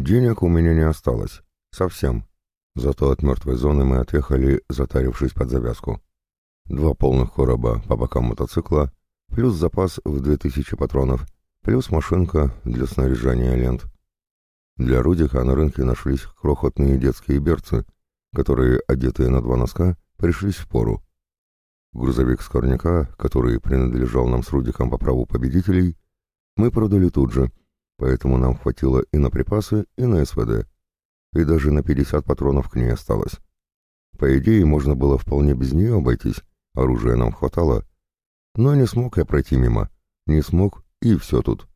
Денег у меня не осталось. Совсем. Зато от мертвой зоны мы отъехали, затарившись под завязку. Два полных короба по бокам мотоцикла, плюс запас в 2000 патронов, плюс машинка для снаряжения лент. Для Рудика на рынке нашлись крохотные детские берцы, которые, одетые на два носка, пришлись в пору. Грузовик Скорняка, который принадлежал нам с Рудиком по праву победителей, мы продали тут же, поэтому нам хватило и на припасы, и на СВД. И даже на 50 патронов к ней осталось. По идее, можно было вполне без нее обойтись, оружия нам хватало. Но не смог я пройти мимо. Не смог, и все тут.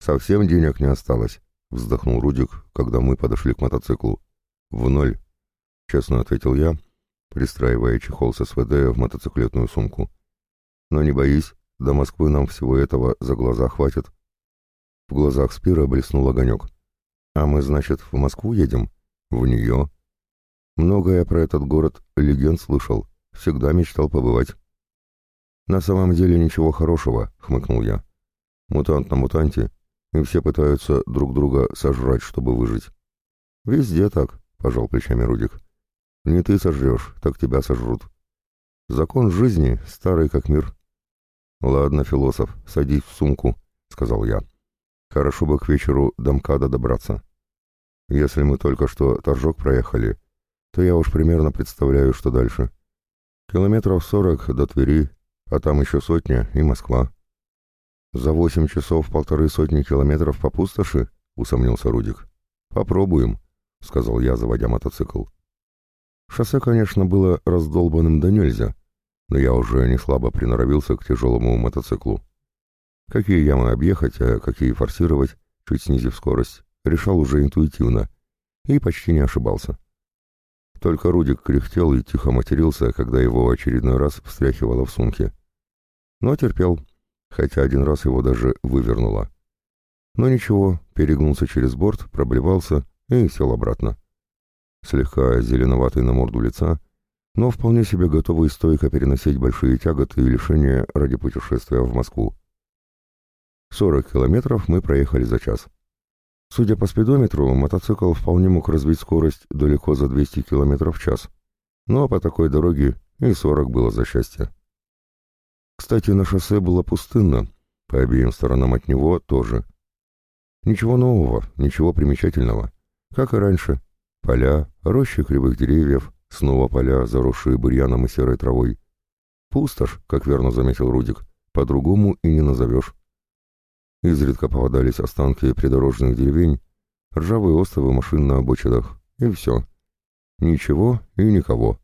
«Совсем денег не осталось», — вздохнул Рудик, когда мы подошли к мотоциклу. «В ноль», — честно ответил я, пристраивая чехол с СВД в мотоциклетную сумку. «Но не боись, до Москвы нам всего этого за глаза хватит». В глазах Спира блеснул огонек. «А мы, значит, в Москву едем? В нее?» Много я про этот город легенд слышал, всегда мечтал побывать. «На самом деле ничего хорошего», — хмыкнул я. «Мутант на мутанте, и все пытаются друг друга сожрать, чтобы выжить». «Везде так», — пожал плечами Рудик. «Не ты сожрешь, так тебя сожрут. Закон жизни старый как мир». «Ладно, философ, садись в сумку», — сказал я. Хорошо бы к вечеру до МКАДа добраться. Если мы только что торжок проехали, то я уж примерно представляю, что дальше. Километров сорок до Твери, а там еще сотня и Москва. За восемь часов полторы сотни километров по пустоши, усомнился Рудик. Попробуем, сказал я, заводя мотоцикл. Шоссе, конечно, было раздолбанным до нельзя, но я уже не слабо приноровился к тяжелому мотоциклу. Какие ямы объехать, а какие форсировать, чуть снизив скорость, решал уже интуитивно и почти не ошибался. Только Рудик кряхтел и тихо матерился, когда его очередной раз встряхивало в сумке. Но терпел, хотя один раз его даже вывернуло. Но ничего, перегнулся через борт, проблевался и сел обратно. Слегка зеленоватый на морду лица, но вполне себе готовый стойко переносить большие тяготы и лишения ради путешествия в Москву. 40 километров мы проехали за час. Судя по спидометру, мотоцикл вполне мог развить скорость далеко за 200 километров в час. Но по такой дороге и 40 было за счастье. Кстати, на шоссе было пустынно, по обеим сторонам от него тоже. Ничего нового, ничего примечательного. Как и раньше. Поля, рощи кривых деревьев, снова поля, заросшие бурьяном и серой травой. Пустошь, как верно заметил Рудик, по-другому и не назовешь. Изредка попадались останки придорожных деревень, ржавые островы машин на обочинах, и все. Ничего и никого.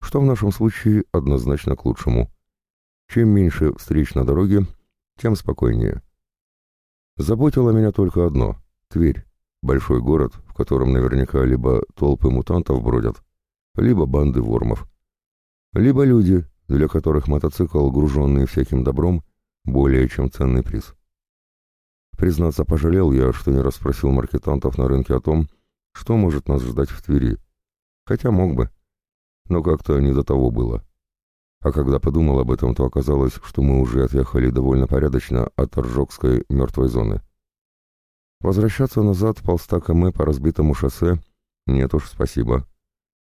Что в нашем случае однозначно к лучшему. Чем меньше встреч на дороге, тем спокойнее. Заботило меня только одно — Тверь. Большой город, в котором наверняка либо толпы мутантов бродят, либо банды вормов. Либо люди, для которых мотоцикл, груженный всяким добром, более чем ценный приз. Признаться, пожалел я, что не расспросил маркетантов на рынке о том, что может нас ждать в Твери. Хотя мог бы. Но как-то не до того было. А когда подумал об этом, то оказалось, что мы уже отъехали довольно порядочно от Торжокской мертвой зоны. Возвращаться назад полста км по разбитому шоссе нет уж, спасибо.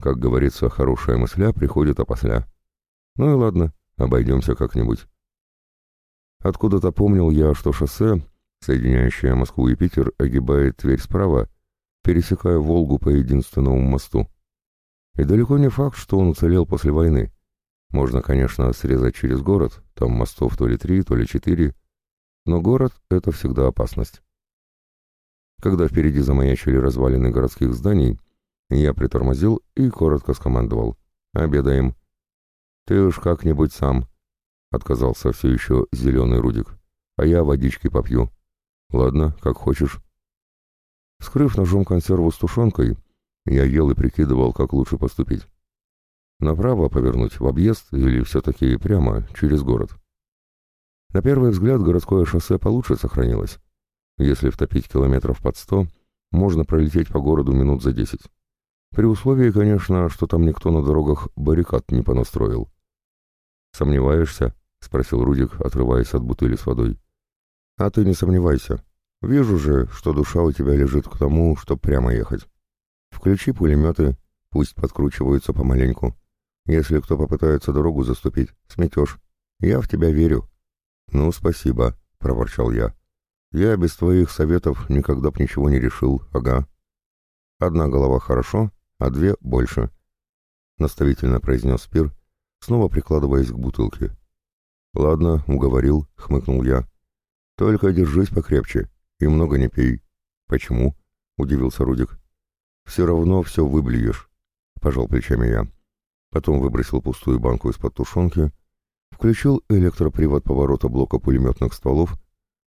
Как говорится, хорошая мысля приходит опосля. Ну и ладно, обойдемся как-нибудь. Откуда-то помнил я, что шоссе соединяющая Москву и Питер, огибает Тверь справа, пересекая Волгу по единственному мосту. И далеко не факт, что он уцелел после войны. Можно, конечно, срезать через город, там мостов то ли три, то ли четыре, но город — это всегда опасность. Когда впереди замаячили развалины городских зданий, я притормозил и коротко скомандовал. «Обедаем». «Ты уж как-нибудь сам», — отказался все еще зеленый Рудик. «А я водички попью». «Ладно, как хочешь». Скрыв ножом консерву с тушенкой, я ел и прикидывал, как лучше поступить. Направо повернуть в объезд или все-таки прямо через город. На первый взгляд городское шоссе получше сохранилось. Если втопить километров под сто, можно пролететь по городу минут за десять. При условии, конечно, что там никто на дорогах баррикад не понастроил. «Сомневаешься?» — спросил Рудик, отрываясь от бутыли с водой. «А ты не сомневайся. Вижу же, что душа у тебя лежит к тому, чтоб прямо ехать. Включи пулеметы, пусть подкручиваются помаленьку. Если кто попытается дорогу заступить, сметешь. Я в тебя верю». «Ну, спасибо», — проворчал я. «Я без твоих советов никогда б ничего не решил, ага». «Одна голова хорошо, а две больше», — наставительно произнес Спир, снова прикладываясь к бутылке. «Ладно, уговорил», — хмыкнул я. «Только держись покрепче и много не пей». «Почему?» — удивился Рудик. «Все равно все выблюешь», — пожал плечами я. Потом выбросил пустую банку из-под тушенки, включил электропривод поворота блока пулеметных стволов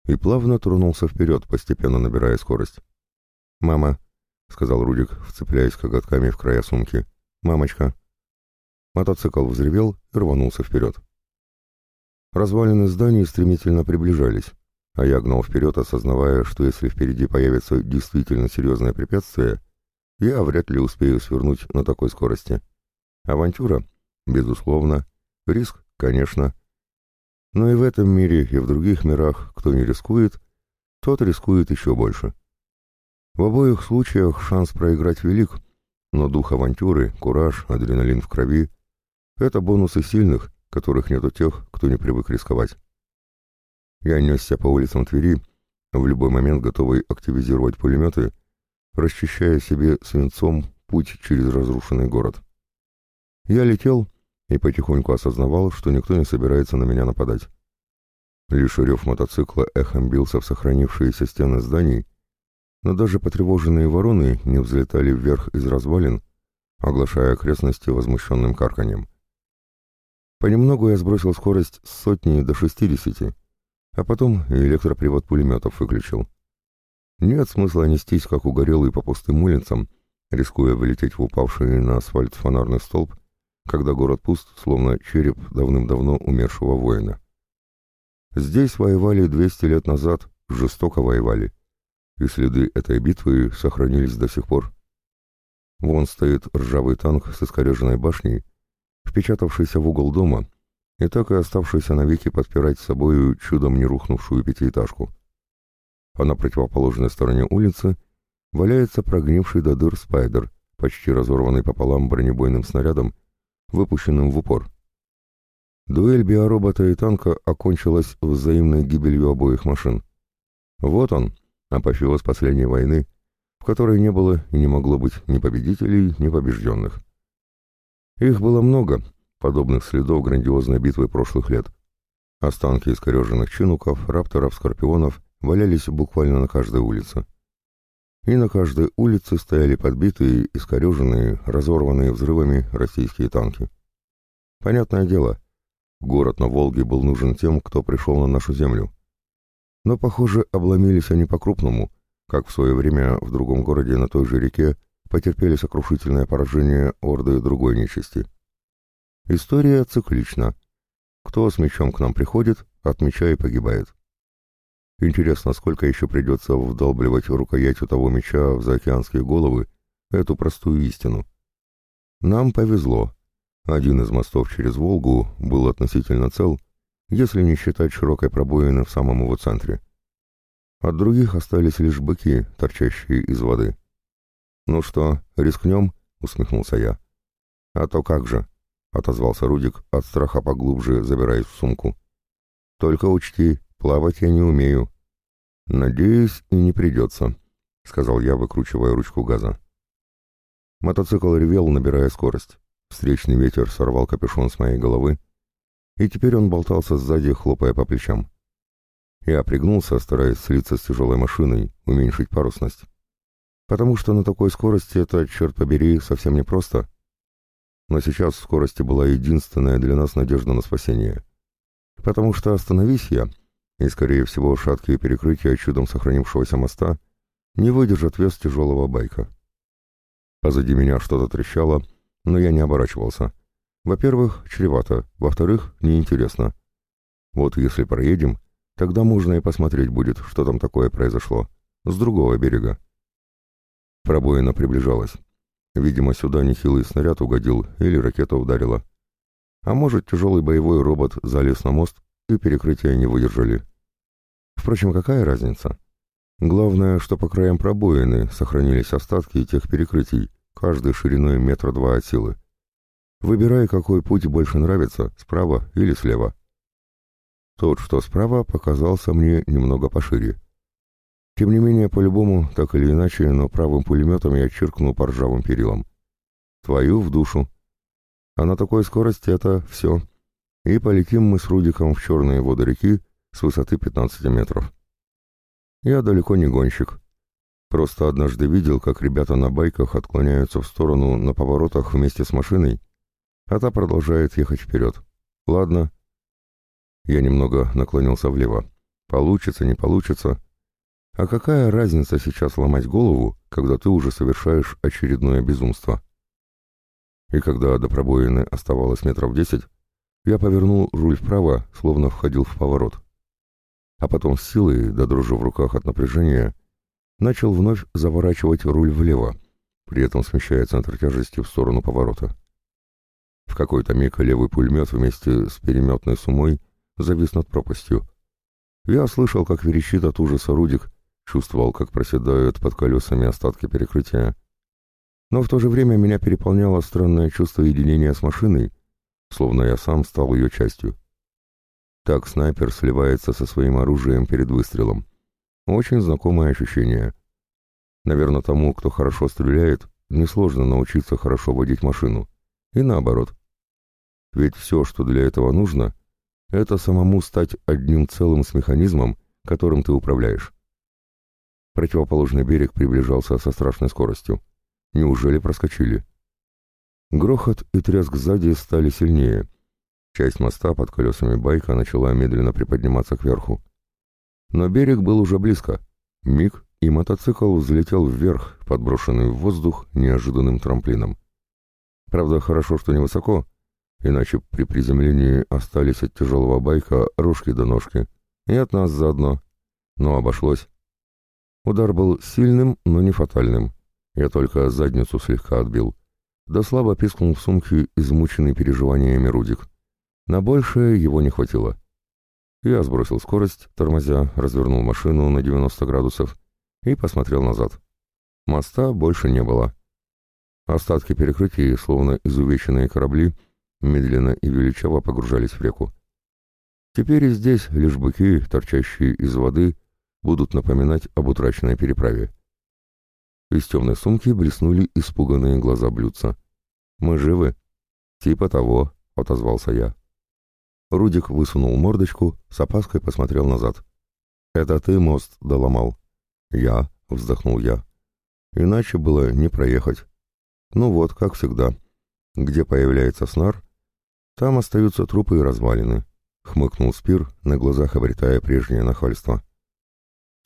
и плавно тронулся вперед, постепенно набирая скорость. «Мама», — сказал Рудик, вцепляясь коготками в края сумки, — «мамочка». Мотоцикл взревел и рванулся вперед. Развалины зданий стремительно приближались, а я гнал вперед, осознавая, что если впереди появится действительно серьезное препятствие, я вряд ли успею свернуть на такой скорости. Авантюра? Безусловно. Риск? Конечно. Но и в этом мире, и в других мирах, кто не рискует, тот рискует еще больше. В обоих случаях шанс проиграть велик, но дух авантюры, кураж, адреналин в крови — это бонусы сильных, которых нет у тех, кто не привык рисковать. Я несся по улицам Твери, в любой момент готовый активизировать пулеметы, расчищая себе свинцом путь через разрушенный город. Я летел и потихоньку осознавал, что никто не собирается на меня нападать. Лишь рев мотоцикла эхом бился в сохранившиеся стены зданий, но даже потревоженные вороны не взлетали вверх из развалин, оглашая окрестности возмущенным карканьем. Понемногу я сбросил скорость с сотни до шестидесяти, а потом электропривод пулеметов выключил. Нет смысла нестись, как угорелый по пустым улицам, рискуя вылететь в упавший на асфальт фонарный столб, когда город пуст, словно череп давным-давно умершего воина. Здесь воевали 200 лет назад, жестоко воевали, и следы этой битвы сохранились до сих пор. Вон стоит ржавый танк с искореженной башней, впечатавшийся в угол дома и так и оставшийся навеки подпирать собою чудом не рухнувшую пятиэтажку. А на противоположной стороне улицы валяется прогнивший до дыр спайдер, почти разорванный пополам бронебойным снарядом выпущенным в упор. Дуэль биоробота и танка окончилась взаимной гибелью обоих машин. Вот он, апофеоз последней войны, в которой не было и не могло быть ни победителей, ни побежденных. Их было много, подобных следов грандиозной битвы прошлых лет. Останки искореженных чинуков, рапторов, скорпионов валялись буквально на каждой улице. И на каждой улице стояли подбитые, искореженные, разорванные взрывами российские танки. Понятное дело, город на Волге был нужен тем, кто пришел на нашу землю. Но, похоже, обломились они по-крупному, как в свое время в другом городе на той же реке потерпели сокрушительное поражение орды другой нечисти. История циклична. Кто с мечом к нам приходит, от меча и погибает. Интересно, сколько еще придется вдалбливать рукоятью того меча в заокеанские головы эту простую истину. Нам повезло. Один из мостов через Волгу был относительно цел, если не считать широкой пробоины в самом его центре. От других остались лишь быки, торчащие из воды. «Ну что, рискнем?» — усмехнулся я. «А то как же!» — отозвался Рудик, от страха поглубже забираясь в сумку. «Только учти, Плавать я не умею. Надеюсь, и не придется, — сказал я, выкручивая ручку газа. Мотоцикл ревел, набирая скорость. Встречный ветер сорвал капюшон с моей головы, и теперь он болтался сзади, хлопая по плечам. Я пригнулся, стараясь слиться с тяжелой машиной, уменьшить парусность. Потому что на такой скорости это, черт побери, совсем непросто. Но сейчас в скорости была единственная для нас надежда на спасение. Потому что остановись я, и, скорее всего, шаткие перекрытия чудом сохранившегося моста не выдержат вес тяжелого байка. Позади меня что-то трещало, но я не оборачивался. Во-первых, чревато, во-вторых, неинтересно. Вот если проедем, тогда можно и посмотреть будет, что там такое произошло, с другого берега. Пробоина приближалась. Видимо, сюда нехилый снаряд угодил или ракета ударила. А может, тяжелый боевой робот залез на мост и перекрытия не выдержали. Впрочем, какая разница? Главное, что по краям пробоины сохранились остатки тех перекрытий, каждый шириной метра два от силы. Выбирай, какой путь больше нравится, справа или слева. Тот, что справа, показался мне немного пошире. Тем не менее, по-любому, так или иначе, но правым пулеметом я чиркнул по ржавым перилам. Твою в душу. А на такой скорости это все. И полетим мы с Рудиком в черные воды реки с высоты 15 метров. Я далеко не гонщик. Просто однажды видел, как ребята на байках отклоняются в сторону на поворотах вместе с машиной, а та продолжает ехать вперед. Ладно. Я немного наклонился влево. Получится, не получится. А какая разница сейчас ломать голову, когда ты уже совершаешь очередное безумство? И когда до пробоины оставалось метров десять, я повернул руль вправо, словно входил в поворот. А потом с силой, до дрожи в руках от напряжения, начал вновь заворачивать руль влево, при этом смещая центр тяжести в сторону поворота. В какой-то миг левый пулемет вместе с переметной сумой завис над пропастью. Я слышал, как верещит от ужаса Рудик, чувствовал, как проседают под колесами остатки перекрытия. Но в то же время меня переполняло странное чувство единения с машиной, словно я сам стал ее частью. Так снайпер сливается со своим оружием перед выстрелом. Очень знакомое ощущение. Наверное, тому, кто хорошо стреляет, несложно научиться хорошо водить машину. И наоборот. Ведь все, что для этого нужно, это самому стать одним целым с механизмом, которым ты управляешь. Противоположный берег приближался со страшной скоростью. Неужели проскочили? Грохот и треск сзади стали сильнее. Часть моста под колесами байка начала медленно приподниматься кверху. Но берег был уже близко. Миг, и мотоцикл взлетел вверх, подброшенный в воздух неожиданным трамплином. Правда, хорошо, что невысоко, иначе при приземлении остались от тяжелого байка ружки до ножки, и от нас заодно. Но обошлось. Удар был сильным, но не фатальным. Я только задницу слегка отбил. Да слабо пискнул в сумке измученный переживаниями Рудик. На большее его не хватило. Я сбросил скорость, тормозя, развернул машину на 90 градусов и посмотрел назад. Моста больше не было. Остатки перекрытий, словно изувеченные корабли, медленно и величаво погружались в реку. Теперь и здесь лишь быки, торчащие из воды, будут напоминать об утраченной переправе. Из темной сумки блеснули испуганные глаза блюдца. «Мы живы?» «Типа того», — отозвался я. Рудик высунул мордочку, с опаской посмотрел назад. «Это ты мост доломал?» «Я», — вздохнул я. «Иначе было не проехать. Ну вот, как всегда. Где появляется снар, там остаются трупы и развалины», — хмыкнул Спир, на глазах обретая прежнее нахальство.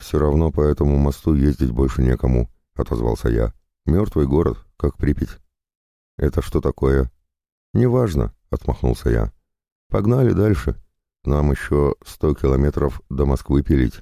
«Все равно по этому мосту ездить больше некому», — отозвался я. «Мертвый город, как Припять». «Это что такое?» «Неважно», — отмахнулся я. «Погнали дальше. Нам еще сто километров до Москвы пилить».